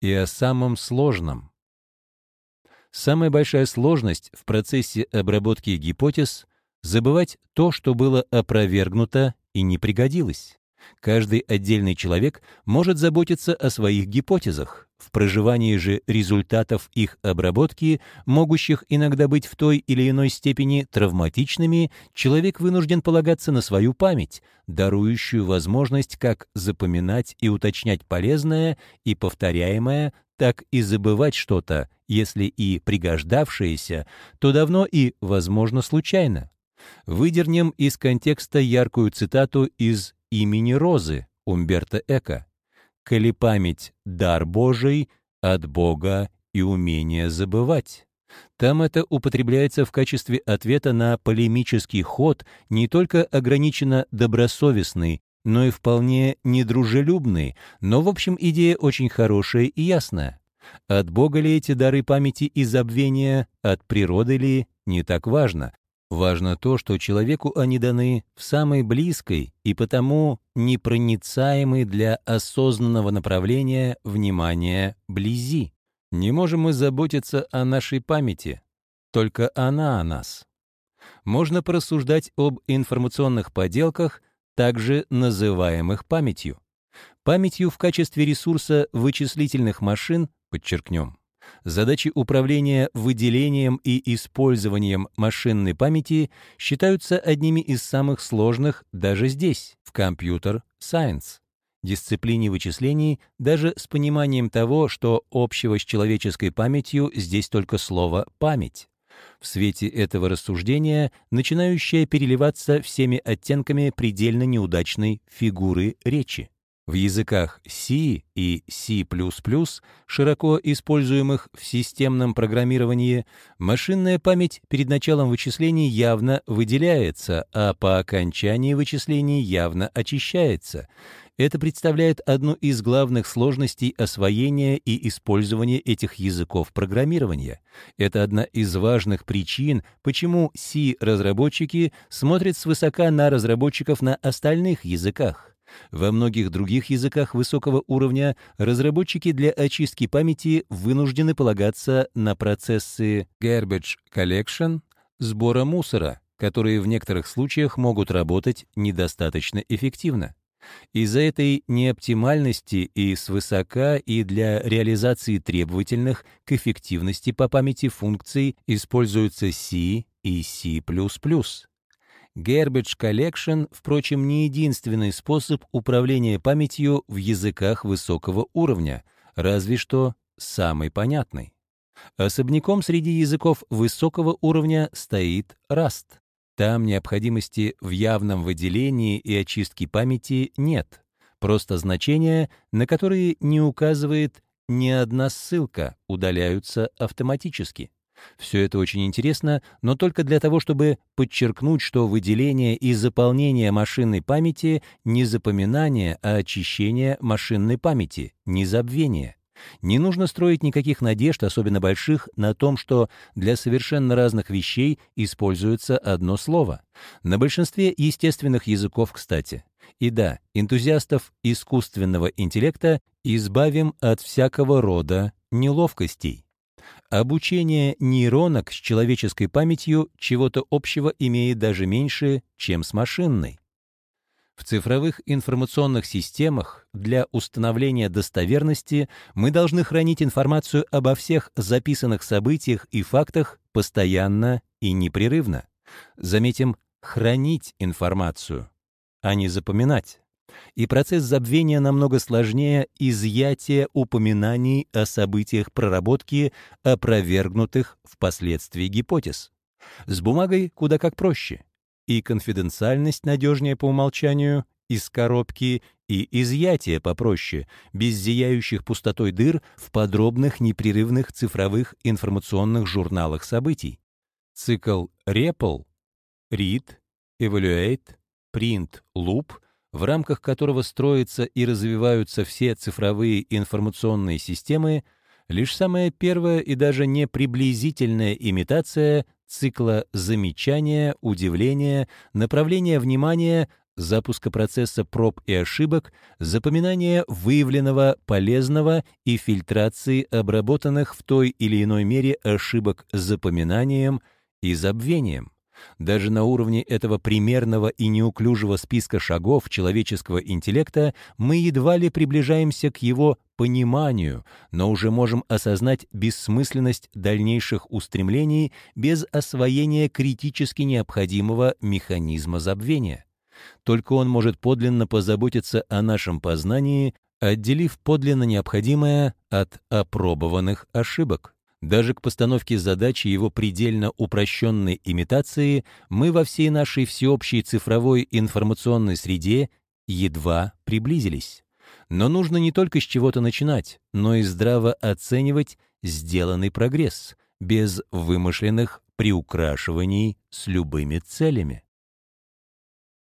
и о самом сложном. Самая большая сложность в процессе обработки гипотез — забывать то, что было опровергнуто и не пригодилось. Каждый отдельный человек может заботиться о своих гипотезах, в проживании же результатов их обработки, могущих иногда быть в той или иной степени травматичными, человек вынужден полагаться на свою память, дарующую возможность как запоминать и уточнять полезное и повторяемое, так и забывать что-то, если и пригождавшееся, то давно и, возможно, случайно. Выдернем из контекста яркую цитату из «Имени Розы» Умберто Эко. «Коли память — дар Божий, от Бога и умение забывать». Там это употребляется в качестве ответа на полемический ход, не только ограниченно добросовестный, но и вполне недружелюбный, но, в общем, идея очень хорошая и ясная. От Бога ли эти дары памяти и забвения, от природы ли, не так важно. Важно то, что человеку они даны в самой близкой и потому непроницаемой для осознанного направления внимания близи. Не можем мы заботиться о нашей памяти, только она о нас. Можно порассуждать об информационных поделках, также называемых памятью. Памятью в качестве ресурса вычислительных машин, подчеркнем, Задачи управления выделением и использованием машинной памяти считаются одними из самых сложных даже здесь, в компьютер Science, дисциплине вычислений, даже с пониманием того, что общего с человеческой памятью здесь только слово «память». В свете этого рассуждения, начинающая переливаться всеми оттенками предельно неудачной фигуры речи. В языках C и C++, широко используемых в системном программировании, машинная память перед началом вычислений явно выделяется, а по окончании вычислений явно очищается. Это представляет одну из главных сложностей освоения и использования этих языков программирования. Это одна из важных причин, почему C-разработчики смотрят свысока на разработчиков на остальных языках. Во многих других языках высокого уровня разработчики для очистки памяти вынуждены полагаться на процессы garbage collection, сбора мусора, которые в некоторых случаях могут работать недостаточно эффективно. Из-за этой неоптимальности и свысока и для реализации требовательных к эффективности по памяти функций используются C и C++. Garbage Collection, впрочем, не единственный способ управления памятью в языках высокого уровня, разве что самый понятный. Особняком среди языков высокого уровня стоит Rust. Там необходимости в явном выделении и очистке памяти нет, просто значения, на которые не указывает ни одна ссылка, удаляются автоматически. Все это очень интересно, но только для того, чтобы подчеркнуть, что выделение и заполнение машинной памяти не запоминание, а очищение машинной памяти, не забвение. Не нужно строить никаких надежд, особенно больших, на том, что для совершенно разных вещей используется одно слово. На большинстве естественных языков, кстати. И да, энтузиастов искусственного интеллекта избавим от всякого рода неловкостей. Обучение нейронок с человеческой памятью чего-то общего имеет даже меньше, чем с машинной. В цифровых информационных системах для установления достоверности мы должны хранить информацию обо всех записанных событиях и фактах постоянно и непрерывно. Заметим, хранить информацию, а не запоминать и процесс забвения намного сложнее изъятия упоминаний о событиях проработки, опровергнутых впоследствии гипотез. С бумагой куда как проще. И конфиденциальность надежнее по умолчанию, из коробки, и изъятие попроще, без зияющих пустотой дыр в подробных непрерывных цифровых информационных журналах событий. Цикл REPL, Read, Evaluate, Print, Loop — в рамках которого строятся и развиваются все цифровые информационные системы, лишь самая первая и даже не приблизительная имитация цикла замечания, удивления, направления внимания, запуска процесса проб и ошибок, запоминания выявленного полезного и фильтрации обработанных в той или иной мере ошибок запоминанием и забвением. Даже на уровне этого примерного и неуклюжего списка шагов человеческого интеллекта мы едва ли приближаемся к его пониманию, но уже можем осознать бессмысленность дальнейших устремлений без освоения критически необходимого механизма забвения. Только он может подлинно позаботиться о нашем познании, отделив подлинно необходимое от опробованных ошибок. Даже к постановке задачи его предельно упрощенной имитации мы во всей нашей всеобщей цифровой информационной среде едва приблизились. Но нужно не только с чего-то начинать, но и здраво оценивать сделанный прогресс, без вымышленных приукрашиваний с любыми целями.